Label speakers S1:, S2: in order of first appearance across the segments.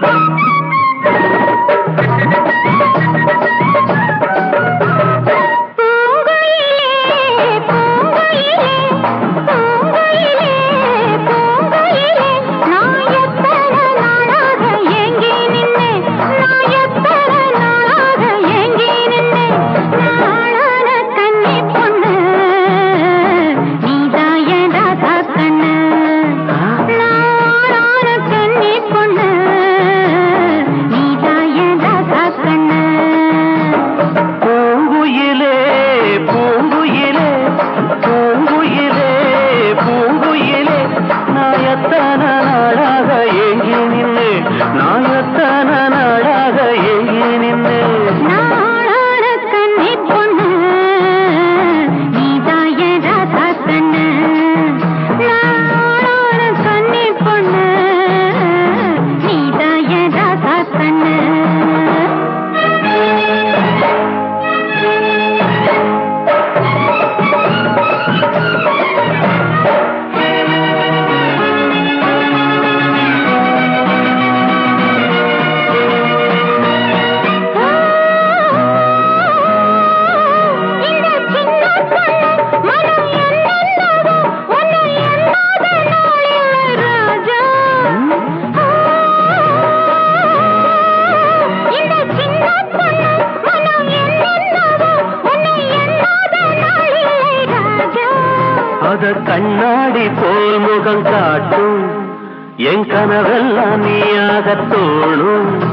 S1: Thank. கண்ணாடி போல் முகம் காட்டும். என் கனவெல்லாம் நீயாக தோணும்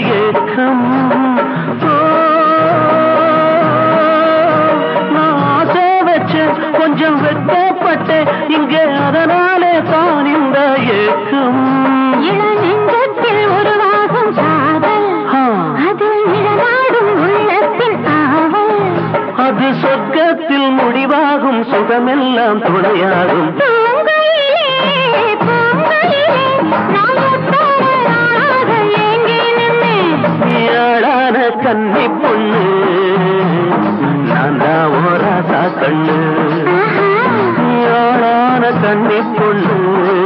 S1: மயக்கம் ஆசை வச்சு கொஞ்சம் வெட்டப்பட்டு இங்கே அதனாலே தான் இந்த ஏக்கம். இளநெஞ்சத்தில்
S2: உருவாகும்
S1: சாதல்
S2: அதில் இளநாடும்
S1: அது சொர்க்கத்தில் முடிவாகும் சுகமெல்லாம் துணையாகும். தன்னை சொல்லும்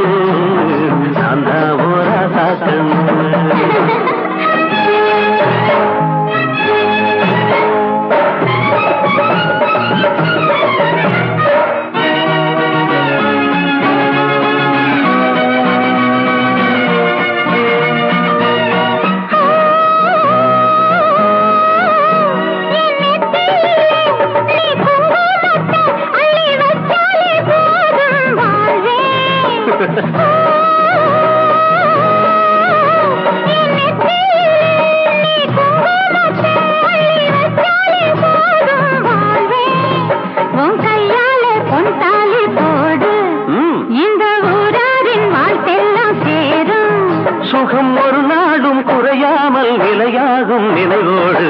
S1: குறையாமல் நிலையாகும் நினைவோடு.